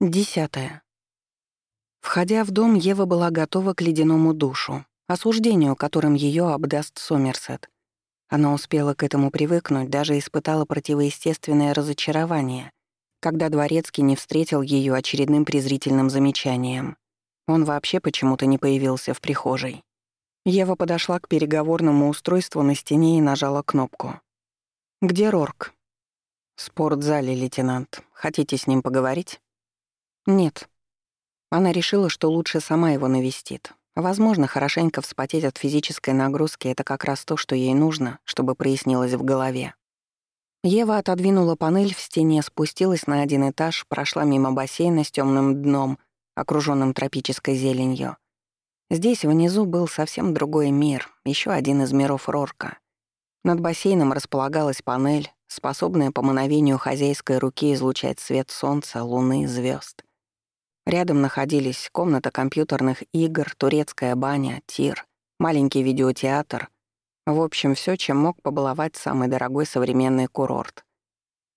Десятое. Входя в дом, Ева была готова к ледяному душу, осуждению, которым ее обдаст Сомерсет. Она успела к этому привыкнуть, даже испытала противоестественное разочарование, когда Дворецкий не встретил ее очередным презрительным замечанием. Он вообще почему-то не появился в прихожей. Ева подошла к переговорному устройству на стене и нажала кнопку. «Где Рорк?» «В спортзале, лейтенант. Хотите с ним поговорить?» Нет. Она решила, что лучше сама его навестит. Возможно, хорошенько вспотеть от физической нагрузки — это как раз то, что ей нужно, чтобы прояснилось в голове. Ева отодвинула панель в стене, спустилась на один этаж, прошла мимо бассейна с темным дном, окруженным тропической зеленью. Здесь внизу был совсем другой мир, еще один из миров Рорка. Над бассейном располагалась панель, способная по мановению хозяйской руки излучать свет солнца, луны, звезд. Рядом находились комната компьютерных игр, турецкая баня, тир, маленький видеотеатр. В общем, все, чем мог побаловать самый дорогой современный курорт.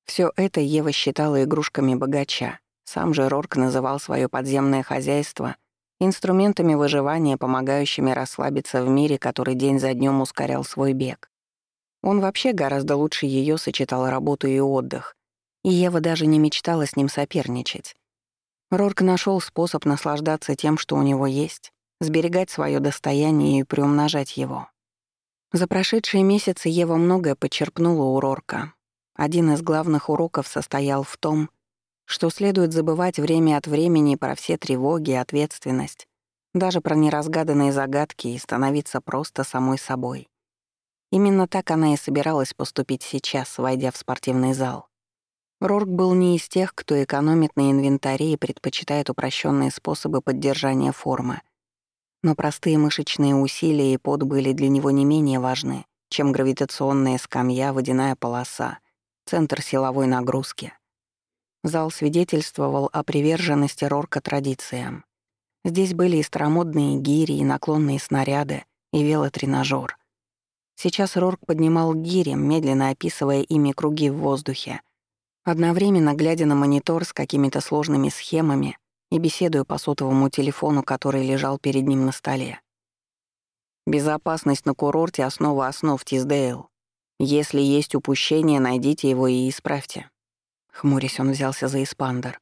Все это Ева считала игрушками богача. Сам же Рорк называл свое подземное хозяйство инструментами выживания, помогающими расслабиться в мире, который день за днем ускорял свой бег. Он вообще гораздо лучше ее сочетал работу и отдых, и Ева даже не мечтала с ним соперничать. Рорк нашел способ наслаждаться тем, что у него есть, сберегать свое достояние и приумножать его. За прошедшие месяцы Ева многое подчерпнула у Рорка. Один из главных уроков состоял в том, что следует забывать время от времени про все тревоги и ответственность, даже про неразгаданные загадки и становиться просто самой собой. Именно так она и собиралась поступить сейчас, войдя в спортивный зал. Рорк был не из тех, кто экономит на инвентаре и предпочитает упрощенные способы поддержания формы. Но простые мышечные усилия и пот были для него не менее важны, чем гравитационная скамья, водяная полоса, центр силовой нагрузки. Зал свидетельствовал о приверженности Рорка традициям. Здесь были и старомодные гири, и наклонные снаряды, и велотренажер. Сейчас Рорк поднимал гири, медленно описывая ими круги в воздухе — Одновременно глядя на монитор с какими-то сложными схемами и беседуя по сотовому телефону, который лежал перед ним на столе. Безопасность на курорте — основа основ Тиздейл. Если есть упущение, найдите его и исправьте. Хмурясь, он взялся за испандер.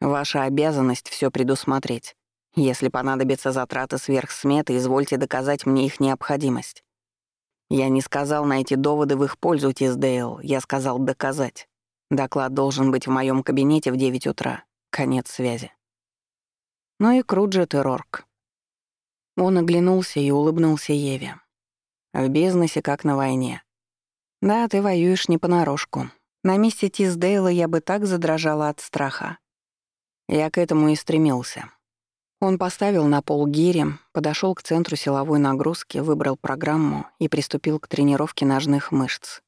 Ваша обязанность все предусмотреть. Если понадобятся затраты сверх сметы, извольте доказать мне их необходимость. Я не сказал найти доводы в их пользу, Тиздейл, я сказал доказать. Доклад должен быть в моем кабинете в 9 утра. Конец связи. Ну и Круджет и Рорк. Он оглянулся и улыбнулся Еве. В бизнесе как на войне. Да, ты воюешь не понарошку. На месте Тиздейла я бы так задрожала от страха. Я к этому и стремился. Он поставил на пол гири, подошел к центру силовой нагрузки, выбрал программу и приступил к тренировке ножных мышц.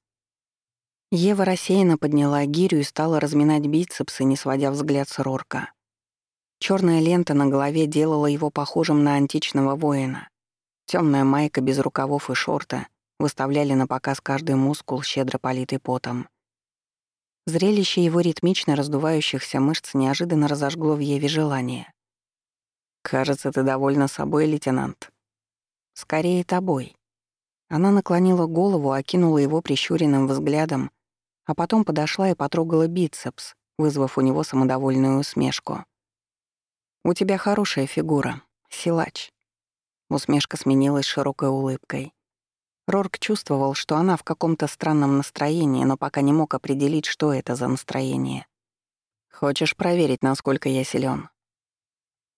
Ева рассеянно подняла гирю и стала разминать бицепсы, не сводя взгляд с Рорка. Черная лента на голове делала его похожим на античного воина. Темная майка без рукавов и шорта выставляли на показ каждый мускул, щедро политый потом. Зрелище его ритмично раздувающихся мышц неожиданно разожгло в Еве желание. «Кажется, ты довольна собой, лейтенант». «Скорее тобой». Она наклонила голову, окинула его прищуренным взглядом а потом подошла и потрогала бицепс, вызвав у него самодовольную усмешку. «У тебя хорошая фигура, силач». Усмешка сменилась широкой улыбкой. Рорк чувствовал, что она в каком-то странном настроении, но пока не мог определить, что это за настроение. «Хочешь проверить, насколько я силен?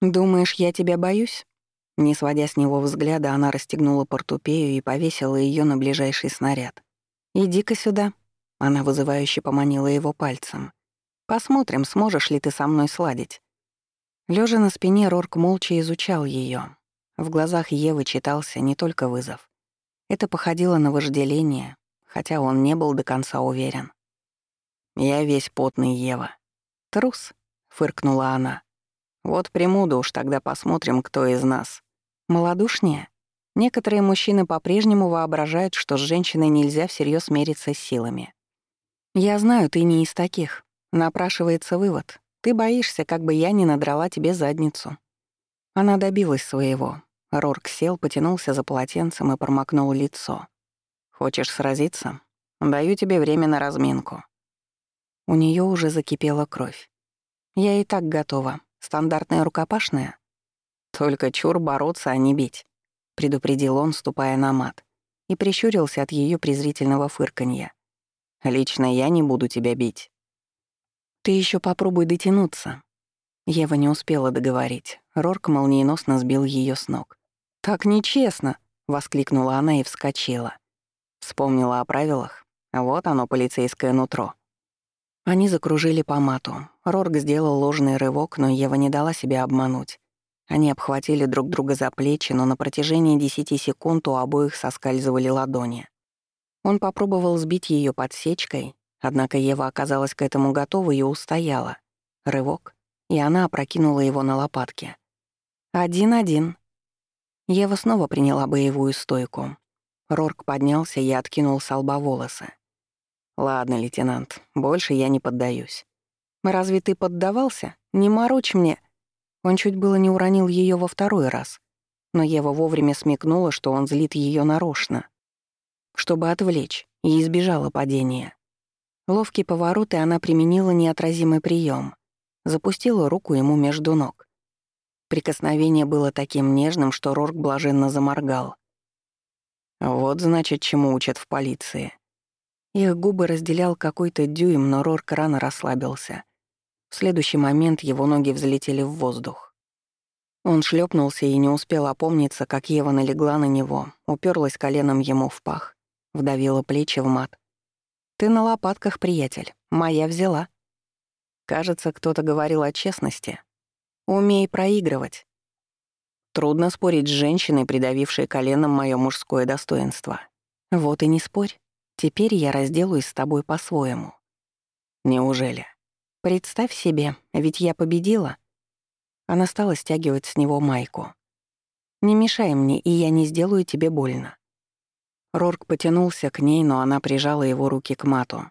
«Думаешь, я тебя боюсь?» Не сводя с него взгляда, она расстегнула портупею и повесила ее на ближайший снаряд. «Иди-ка сюда», она вызывающе поманила его пальцем. «Посмотрим, сможешь ли ты со мной сладить». Лежа на спине, Рорк молча изучал ее. В глазах Евы читался не только вызов. Это походило на вожделение, хотя он не был до конца уверен. «Я весь потный, Ева». «Трус», — фыркнула она. «Вот примуду уж тогда посмотрим, кто из нас. Молодушнее?» Некоторые мужчины по-прежнему воображают, что с женщиной нельзя всерьез мериться силами. «Я знаю, ты не из таких. Напрашивается вывод. Ты боишься, как бы я не надрала тебе задницу». Она добилась своего. Рорк сел, потянулся за полотенцем и промокнул лицо. «Хочешь сразиться? Даю тебе время на разминку». У нее уже закипела кровь. «Я и так готова. Стандартная рукопашная?» «Только чур бороться, а не бить», — предупредил он, ступая на мат, и прищурился от ее презрительного фырканья. «Лично я не буду тебя бить». «Ты еще попробуй дотянуться». Ева не успела договорить. Рорк молниеносно сбил ее с ног. «Так нечестно!» — воскликнула она и вскочила. Вспомнила о правилах. Вот оно, полицейское нутро. Они закружили по мату. Рорк сделал ложный рывок, но Ева не дала себя обмануть. Они обхватили друг друга за плечи, но на протяжении десяти секунд у обоих соскальзывали ладони. Он попробовал сбить ее подсечкой, однако Ева оказалась к этому готова и устояла. Рывок, и она опрокинула его на лопатки. «Один-один». Ева снова приняла боевую стойку. Рорк поднялся и откинул с лба волосы. «Ладно, лейтенант, больше я не поддаюсь». «Разве ты поддавался? Не морочь мне!» Он чуть было не уронил ее во второй раз, но Ева вовремя смекнула, что он злит ее нарочно, чтобы отвлечь, и избежала падения. Ловкий поворот, и она применила неотразимый прием, запустила руку ему между ног. Прикосновение было таким нежным, что Рорк блаженно заморгал. Вот значит, чему учат в полиции. Их губы разделял какой-то дюйм, но Рорк рано расслабился — в следующий момент его ноги взлетели в воздух. Он шлепнулся и не успел опомниться, как Ева налегла на него, уперлась коленом ему в пах, вдавила плечи в мат. «Ты на лопатках, приятель. Моя взяла». Кажется, кто-то говорил о честности. «Умей проигрывать». Трудно спорить с женщиной, придавившей коленом мое мужское достоинство. Вот и не спорь. Теперь я разделаюсь с тобой по-своему. Неужели? Представь себе, ведь я победила. Она стала стягивать с него майку. Не мешай мне, и я не сделаю тебе больно. Рорк потянулся к ней, но она прижала его руки к мату.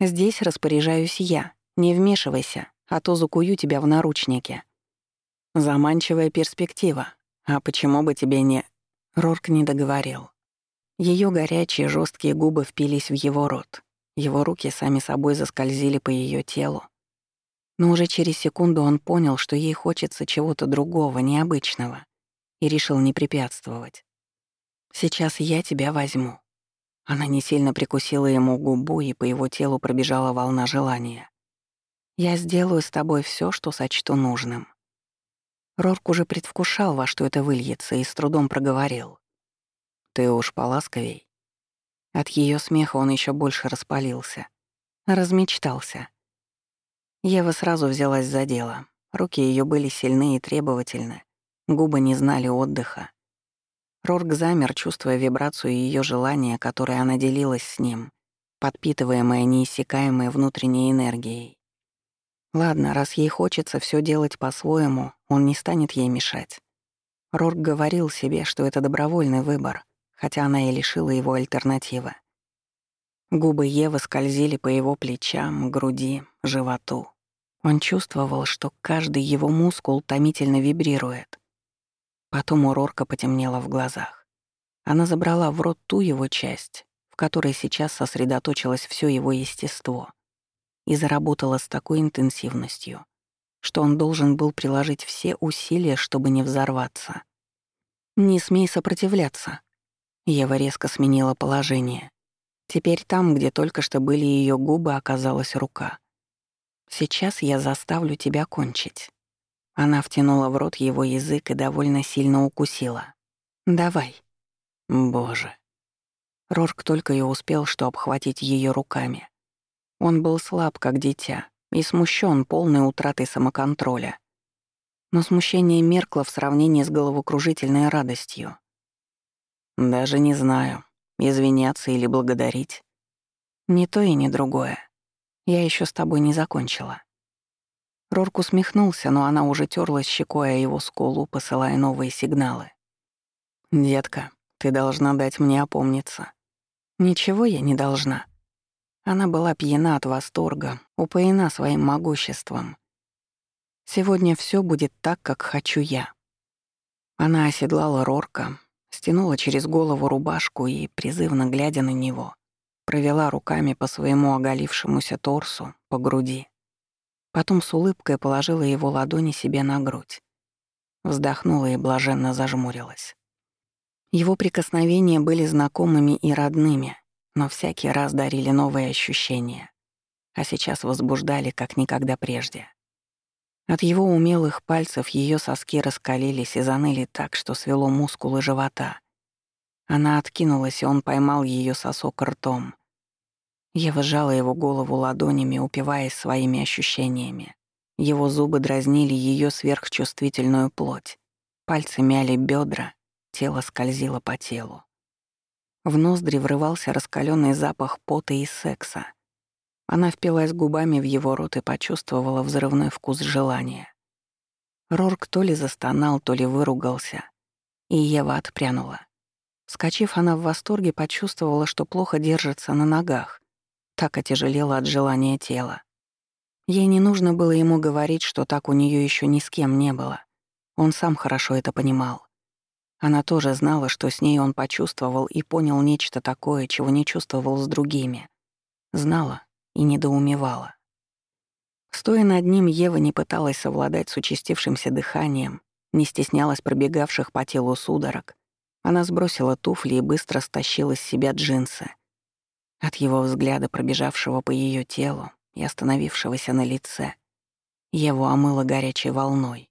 «Здесь распоряжаюсь я. Не вмешивайся, а то закую тебя в наручники». Заманчивая перспектива. А почему бы тебе не... Рорк не договорил. Ее горячие жесткие губы впились в его рот. Его руки сами собой заскользили по ее телу, но уже через секунду он понял, что ей хочется чего-то другого, необычного, и решил не препятствовать. «Сейчас я тебя возьму». Она не сильно прикусила ему губу, и по его телу пробежала волна желания. «Я сделаю с тобой все, что сочту нужным». Рорк уже предвкушал, во что это выльется, и с трудом проговорил. «Ты уж поласковей». От ее смеха он еще больше распалился. Размечтался. Ева сразу взялась за дело. Руки ее были сильны и требовательны. Губы не знали отдыха. Рорк замер, чувствуя вибрацию ее желания, которой она делилась с ним, подпитываемая неиссякаемой внутренней энергией. Ладно, раз ей хочется все делать по-своему, он не станет ей мешать. Рорк говорил себе, что это добровольный выбор, хотя она и лишила его альтернативы. Губы Евы скользили по его плечам, груди, животу. Он чувствовал, что каждый его мускул томительно вибрирует. Потом у Рорка потемнело в глазах. Она забрала в рот ту его часть, в которой сейчас сосредоточилось все его естество, и заработала с такой интенсивностью, что он должен был приложить все усилия, чтобы не взорваться. «Не смей сопротивляться». Ева резко сменила положение. Теперь там, где только что были ее губы, оказалась рука. «Сейчас я заставлю тебя кончить». Она втянула в рот его язык и довольно сильно укусила. «Давай». Боже. Рорк только и успел, что обхватить ее руками. Он был слаб, как дитя, и смущен полной утратой самоконтроля. Но смущение меркло в сравнении с головокружительной радостью. «Даже не знаю», Извиняться или благодарить? Ни то и ни другое. Я еще с тобой не закончила. Рорк усмехнулся, но она уже терлась щекой о его скулу, посылая новые сигналы. «Детка, ты должна дать мне опомниться». «Ничего я не должна». Она была пьяна от восторга, упоена своим могуществом. Сегодня все будет так, как хочу я. Она оседлала Рорка, стянула через голову рубашку и, призывно глядя на него, провела руками по своему оголившемуся торсу, по груди. Потом с улыбкой положила его ладони себе на грудь. Вздохнула и блаженно зажмурилась. Его прикосновения были знакомыми и родными, но всякий раз дарили новые ощущения, а сейчас возбуждали, как никогда прежде. От его умелых пальцев ее соски раскалились и заныли так, что свело мускулы живота. Она откинулась, и он поймал ее сосок ртом. Ева сжала его голову ладонями, упиваясь своими ощущениями. Его зубы дразнили ее сверхчувствительную плоть. Пальцы мяли бедра, тело скользило по телу. В ноздри врывался раскаленный запах пота и секса. Она впилась губами в его рот и почувствовала взрывной вкус желания. Рорк то ли застонал, то ли выругался, и Ева отпрянула. Скочив, она в восторге почувствовала, что плохо держится на ногах. Так отяжелела от желания тела. Ей не нужно было ему говорить, что так у нее еще ни с кем не было. Он сам хорошо это понимал. Она тоже знала, что с ней он почувствовал и понял нечто такое, чего не чувствовал с другими. Знала и недоумевала. Стоя над ним, Ева не пыталась совладать с участившимся дыханием, не стеснялась пробегавших по телу судорог. Она сбросила туфли и быстро стащила с себя джинсы. От его взгляда, пробежавшего по ее телу и остановившегося на лице, Еву омыло горячей волной.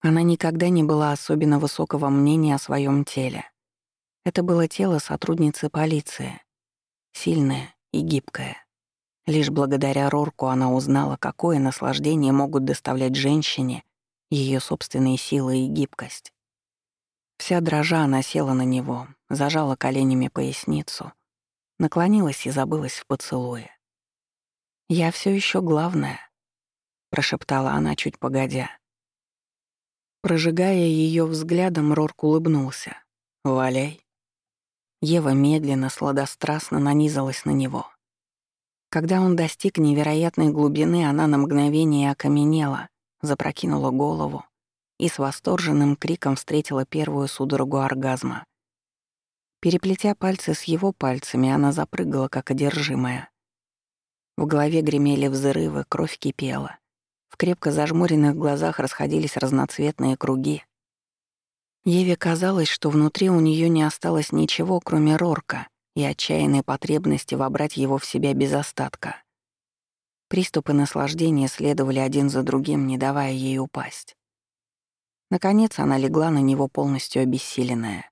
Она никогда не была особенно высокого мнения о своем теле. Это было тело сотрудницы полиции, сильное и гибкое. Лишь благодаря Рорку она узнала, какое наслаждение могут доставлять женщине ее собственные силы и гибкость. Вся дрожа она села на него, зажала коленями поясницу, наклонилась и забылась в поцелуе. «Я все еще главная», — прошептала она чуть погодя. Прожигая ее взглядом, Рорк улыбнулся. «Валяй». Ева медленно, сладострастно нанизалась на него — когда он достиг невероятной глубины, она на мгновение окаменела, запрокинула голову и с восторженным криком встретила первую судорогу оргазма. Переплетя пальцы с его пальцами, она запрыгала, как одержимая. В голове гремели взрывы, кровь кипела. В крепко зажмуренных глазах расходились разноцветные круги. Еве казалось, что внутри у нее не осталось ничего, кроме Рорка — и отчаянной потребности вобрать его в себя без остатка. Приступы наслаждения следовали один за другим, не давая ей упасть. Наконец она легла на него полностью обессиленная.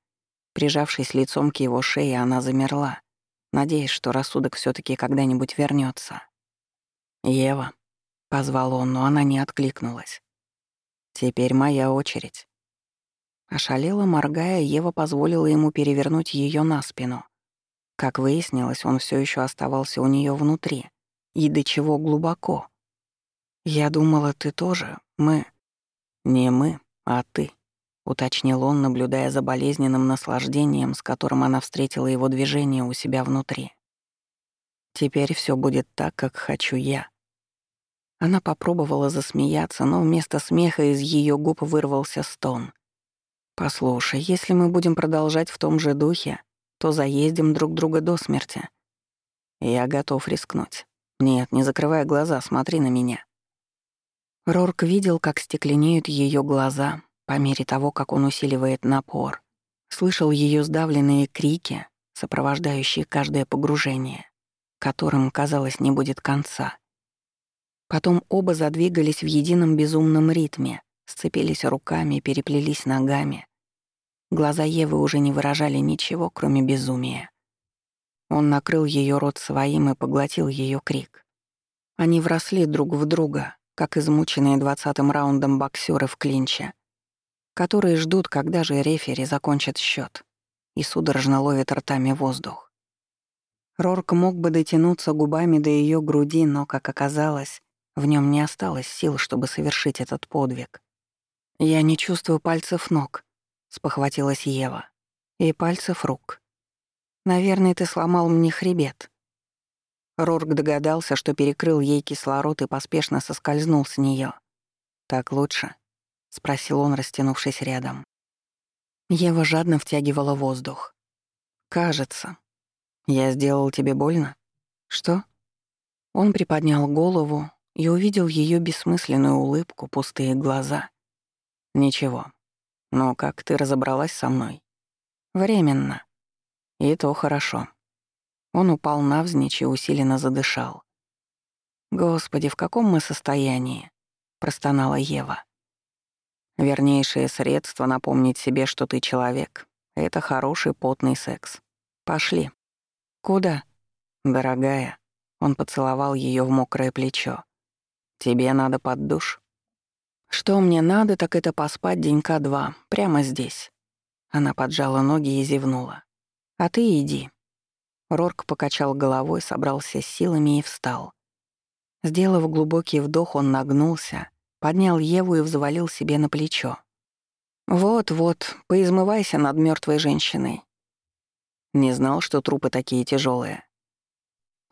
Прижавшись лицом к его шее, она замерла, надеясь, что рассудок все таки когда-нибудь вернется. «Ева», — позвал он, но она не откликнулась. «Теперь моя очередь». Ошалела, моргая, Ева позволила ему перевернуть ее на спину. Как выяснилось, он все еще оставался у нее внутри. И до чего глубоко. «Я думала, ты тоже. Мы...» «Не мы, а ты», — уточнил он, наблюдая за болезненным наслаждением, с которым она встретила его движение у себя внутри. «Теперь все будет так, как хочу я». Она попробовала засмеяться, но вместо смеха из ее губ вырвался стон. «Послушай, если мы будем продолжать в том же духе, то заездим друг друга до смерти. Я готов рискнуть. Нет, не закрывай глаза, смотри на меня. Рорк видел, как стекленеют ее глаза по мере того, как он усиливает напор. Слышал ее сдавленные крики, сопровождающие каждое погружение, которым, казалось, не будет конца. Потом оба задвигались в едином безумном ритме, сцепились руками, переплелись ногами, Глаза Евы уже не выражали ничего, кроме безумия. Он накрыл ее рот своим и поглотил ее крик. Они вросли друг в друга, как измученные двадцатым раундом боксеры в клинче, которые ждут, когда же рефери закончит счет, и судорожно ловят ртами воздух. Рорк мог бы дотянуться губами до ее груди, но, как оказалось, в нем не осталось сил, чтобы совершить этот подвиг. Я не чувствую пальцев ног, — спохватилась Ева. «И пальцев рук. Наверное, ты сломал мне хребет». Рорк догадался, что перекрыл ей кислород и поспешно соскользнул с нее. «Так лучше?» — спросил он, растянувшись рядом. Ева жадно втягивала воздух. «Кажется. Я сделал тебе больно?» «Что?» Он приподнял голову и увидел ее бессмысленную улыбку, пустые глаза. «Ничего. Но как ты разобралась со мной?» «Временно. И то хорошо». Он упал навзничь и усиленно задышал. «Господи, в каком мы состоянии?» — простонала Ева. «Вернейшее средство напомнить себе, что ты человек — это хороший потный секс. Пошли». «Куда?» «Дорогая». Он поцеловал ее в мокрое плечо. «Тебе надо под душ?» «Что мне надо, так это поспать денька два, прямо здесь». Она поджала ноги и зевнула. «А ты иди». Рорк покачал головой, собрался с силами и встал. Сделав глубокий вдох, он нагнулся, поднял Еву и взвалил себе на плечо. «Вот-вот, поизмывайся над мертвой женщиной». Не знал, что трупы такие тяжелые.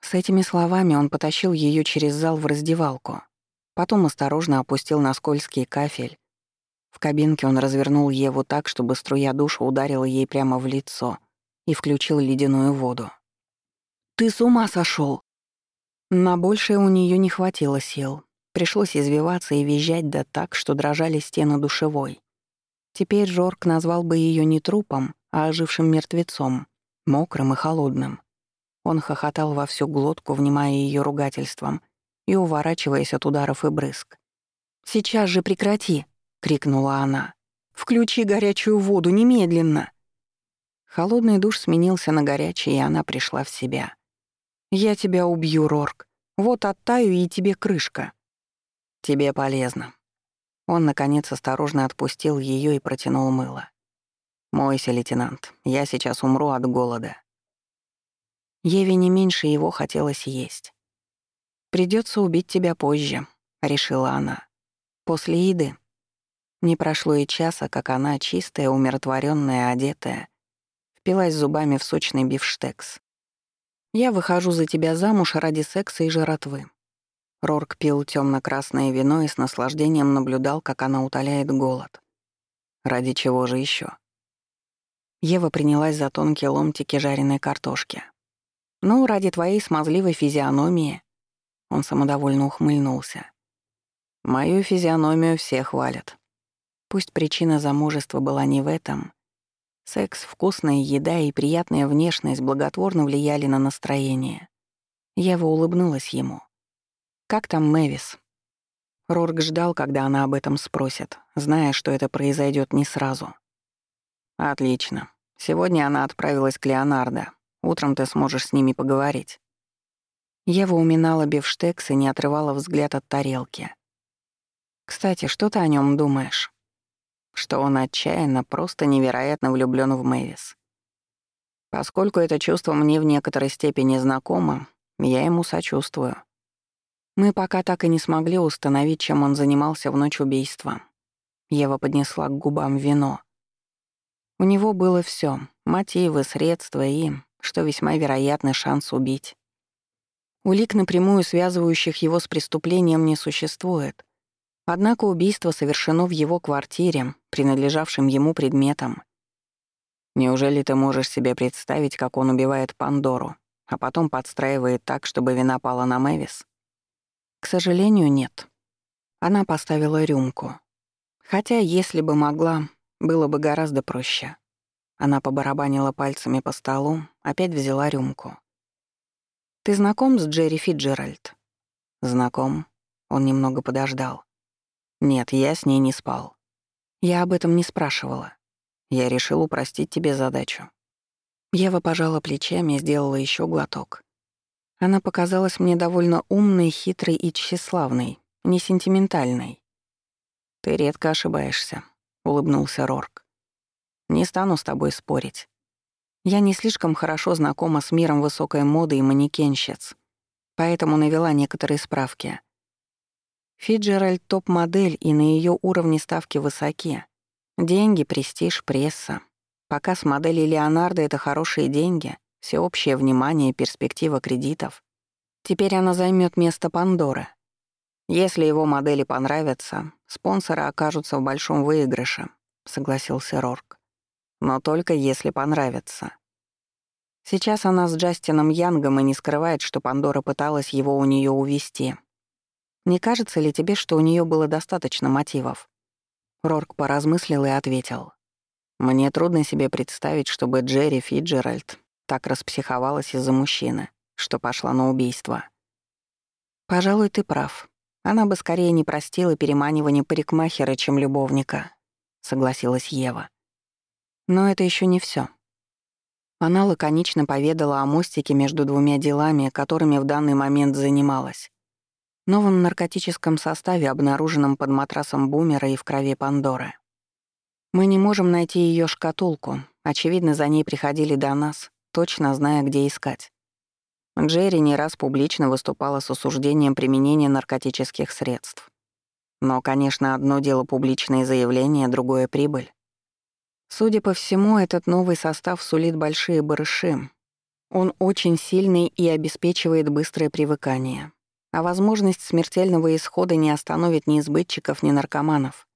С этими словами он потащил ее через зал в раздевалку. Потом осторожно опустил на скользкий кафель. В кабинке он развернул Еву так, чтобы струя душа ударила ей прямо в лицо и включил ледяную воду. «Ты с ума сошел! На большее у нее не хватило сил. Пришлось извиваться и визжать да так, что дрожали стены душевой. Теперь Жорк назвал бы ее не трупом, а ожившим мертвецом, мокрым и холодным. Он хохотал во всю глотку, внимая ее ругательством и уворачиваясь от ударов и брызг. «Сейчас же прекрати!» — крикнула она. «Включи горячую воду немедленно!» Холодный душ сменился на горячий, и она пришла в себя. «Я тебя убью, Рорк. Вот оттаю, и тебе крышка». «Тебе полезно». Он, наконец, осторожно отпустил ее и протянул мыло. «Мойся, лейтенант, я сейчас умру от голода». Еве не меньше его хотелось есть. Придется убить тебя позже», — решила она. «После еды». Не прошло и часа, как она, чистая, умиротворенная, одетая, впилась зубами в сочный бифштекс. Я выхожу за тебя замуж ради секса и жратвы». Рорк пил темно-красное вино и с наслаждением наблюдал, как она утоляет голод. «Ради чего же еще? Ева принялась за тонкие ломтики жареной картошки. «Ну, ради твоей смазливой физиономии». Он самодовольно ухмыльнулся. «Мою физиономию все хвалят. Пусть причина замужества была не в этом, Секс, вкусная еда и приятная внешность благотворно влияли на настроение. Ева улыбнулась ему. «Как там Мэвис?» Рорк ждал, когда она об этом спросит, зная, что это произойдет не сразу. «Отлично. Сегодня она отправилась к Леонардо. Утром ты сможешь с ними поговорить». Ева уминала бифштекс и не отрывала взгляд от тарелки. «Кстати, что ты о нем думаешь?» что он отчаянно, просто невероятно влюблён в Мэвис. Поскольку это чувство мне в некоторой степени знакомо, я ему сочувствую. Мы пока так и не смогли установить, чем он занимался в ночь убийства. Ева поднесла к губам вино. У него было всё: мотивы, средства и, что весьма вероятный шанс убить. Улик, напрямую связывающих его с преступлением, не существует. Однако убийство совершено в его квартире, принадлежавшим ему предметом. Неужели ты можешь себе представить, как он убивает Пандору, а потом подстраивает так, чтобы вина пала на Мэвис? К сожалению, нет. Она поставила рюмку. Хотя, если бы могла, было бы гораздо проще. Она побарабанила пальцами по столу, опять взяла рюмку. «Ты знаком с Джерри Фиджеральд?» «Знаком». Он немного подождал. Нет, я с ней не спал. Я об этом не спрашивала. Я решил упростить тебе задачу. Ева пожала плечами и сделала еще глоток. Она показалась мне довольно умной, хитрой и тщеславной, не сентиментальной. «Ты редко ошибаешься», — улыбнулся Рорк. «Не стану с тобой спорить. Я не слишком хорошо знакома с миром высокой моды и манекенщиц, поэтому навела некоторые справки. Фиджеральд — топ-модель, и на ее уровне ставки высоки. Деньги, престиж, пресса. Пока с модели Леонардо это хорошие деньги, всеобщее внимание, перспектива кредитов. Теперь она займет место Пандоры. Если его модели понравятся, спонсоры окажутся в большом выигрыше», — согласился Рорк. «Но только если понравится». Сейчас она с Джастином Янгом и не скрывает, что Пандора пыталась его у нее увести. Не кажется ли тебе, что у нее было достаточно мотивов? Рорк поразмыслил и ответил. Мне трудно себе представить, чтобы Джерри Фиджеральд так распсиховалась из-за мужчины, что пошла на убийство. Пожалуй, ты прав. Она бы скорее не простила переманивание парикмахера, чем любовника, согласилась Ева. Но это еще не все. Она лаконично поведала о мостике между двумя делами, которыми в данный момент занималась. Новом наркотическом составе, обнаруженном под матрасом Бумера и в крови Пандоры. Мы не можем найти ее шкатулку. Очевидно, за ней приходили до нас, точно зная, где искать. Джерри не раз публично выступала с осуждением применения наркотических средств. Но, конечно, одно дело публичные заявления, другое — прибыль. Судя по всему, этот новый состав сулит большие барыши. Он очень сильный и обеспечивает быстрое привыкание. А возможность смертельного исхода не остановит ни избытчиков, ни наркоманов.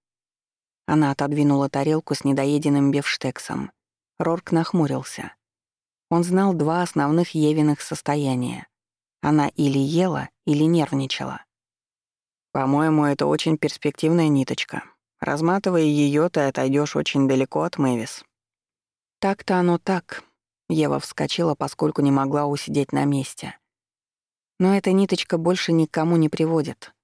Она отодвинула тарелку с недоеденным бифштексом. Рорк нахмурился. Он знал два основных Евиных состояния. Она или ела, или нервничала. «По-моему, это очень перспективная ниточка», Разматывая ее, ты отойдешь очень далеко от Мэвис. Так-то оно так. Ева вскочила, поскольку не могла усидеть на месте. Но эта ниточка больше никому не приводит.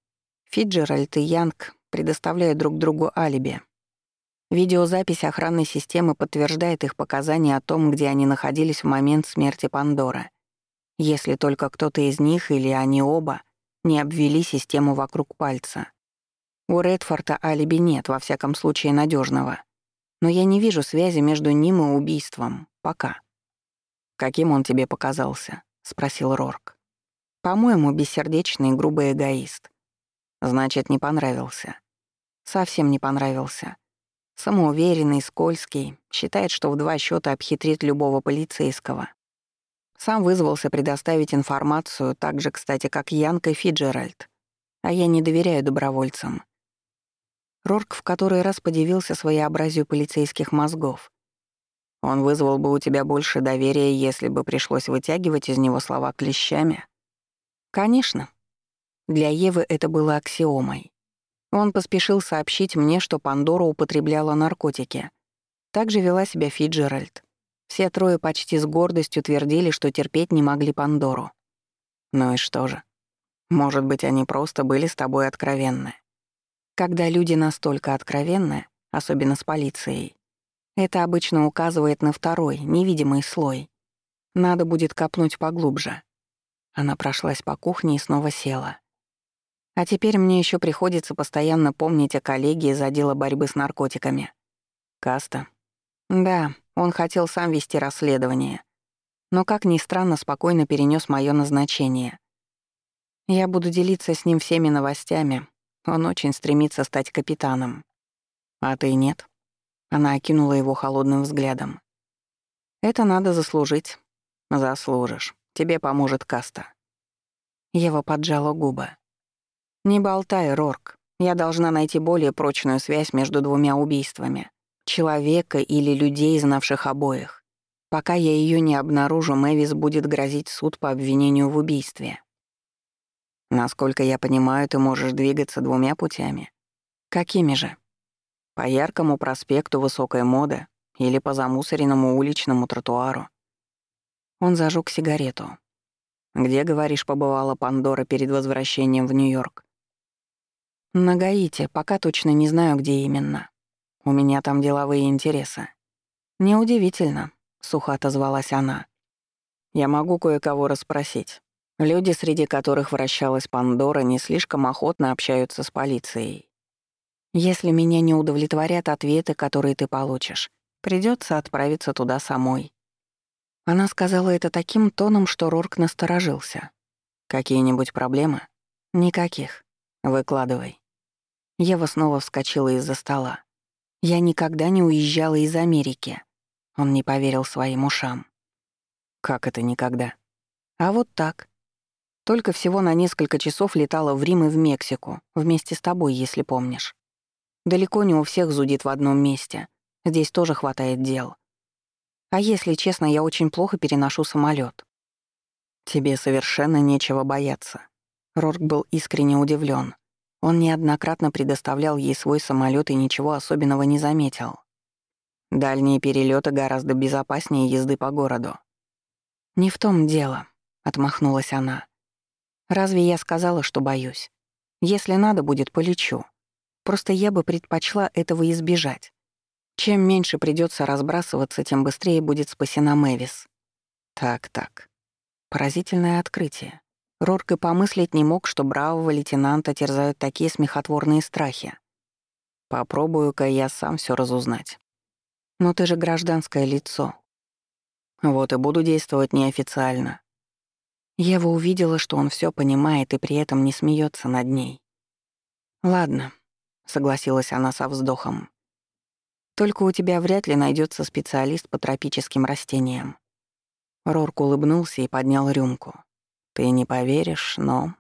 Фиджеральд и Янг предоставляют друг другу алиби. Видеозапись охранной системы подтверждает их показания о том, где они находились в момент смерти Пандоры. Если только кто-то из них или они оба не обвели систему вокруг пальца. У Редфорда алиби нет, во всяком случае, надежного. Но я не вижу связи между ним и убийством. Пока. «Каким он тебе показался?» — спросил Рорк. «По-моему, бессердечный и грубый эгоист. Значит, не понравился. Совсем не понравился. Самоуверенный, скользкий, считает, что в два счета обхитрит любого полицейского. Сам вызвался предоставить информацию, так же, кстати, как Янка Фиджеральд. А я не доверяю добровольцам. Рорк в который раз подивился своеобразию полицейских мозгов. Он вызвал бы у тебя больше доверия, если бы пришлось вытягивать из него слова клещами. Конечно. Для Евы это было аксиомой. Он поспешил сообщить мне, что Пандора употребляла наркотики. Так же вела себя Фиджеральд. Все трое почти с гордостью твердили, что терпеть не могли Пандору. Ну и что же? Может быть, они просто были с тобой откровенны. Когда люди настолько откровенны, особенно с полицией, это обычно указывает на второй, невидимый слой. Надо будет копнуть поглубже. Она прошлась по кухне и снова села. А теперь мне еще приходится постоянно помнить о коллеге из отдела борьбы с наркотиками. Каста. Да, он хотел сам вести расследование. Но, как ни странно, спокойно перенес мое назначение. Я буду делиться с ним всеми новостями, он очень стремится стать капитаном. А ты нет?» Она окинула его холодным взглядом. «Это надо заслужить». «Заслужишь. Тебе поможет каста». Ева поджала губы. «Не болтай, Рорк. Я должна найти более прочную связь между двумя убийствами. Человека или людей, знавших обоих. Пока я ее не обнаружу, Мэвис будет грозить суд по обвинению в убийстве. Насколько я понимаю, ты можешь двигаться двумя путями. Какими же? По яркому проспекту Высокая мода или по замусоренному уличному тротуару. Он зажег сигарету. Где, говоришь, побывала Пандора перед возвращением в Нью-Йорк? На Гаити, пока точно не знаю, где именно. У меня там деловые интересы. Неудивительно, сухо отозвалась она. Я могу кое-кого расспросить. Люди, среди которых вращалась Пандора, не слишком охотно общаются с полицией. Если меня не удовлетворят ответы, которые ты получишь, придется отправиться туда самой. Она сказала это таким тоном, что Рорк насторожился. Какие-нибудь проблемы? Никаких. Выкладывай. Ева снова вскочила из-за стола. Я никогда не уезжала из Америки. Он не поверил своим ушам. Как это никогда? А вот так. Только всего на несколько часов летала в Рим и в Мексику, вместе с тобой, если помнишь. Далеко не у всех зудит в одном месте. Здесь тоже хватает дел. А если честно, я очень плохо переношу самолет. Тебе совершенно нечего бояться. Рорк был искренне удивлен. Он неоднократно предоставлял ей свой самолет и ничего особенного не заметил. Дальние перелеты гораздо безопаснее езды по городу. «Не в том дело», — отмахнулась она. «Разве я сказала, что боюсь? Если надо будет, полечу. Просто я бы предпочла этого избежать. Чем меньше придется разбрасываться, тем быстрее будет спасена Мэвис». Так-так. Поразительное открытие. Рорк и помыслить не мог, что бравого лейтенанта терзают такие смехотворные страхи. Попробую-ка я сам все разузнать. Но ты же гражданское лицо. Вот и буду действовать неофициально. Ева увидела, что он все понимает и при этом не смеется над ней. «Ладно», — согласилась она со вздохом. «Только у тебя вряд ли найдется специалист по тропическим растениям». Рорк улыбнулся и поднял рюмку. «Ты не поверишь, но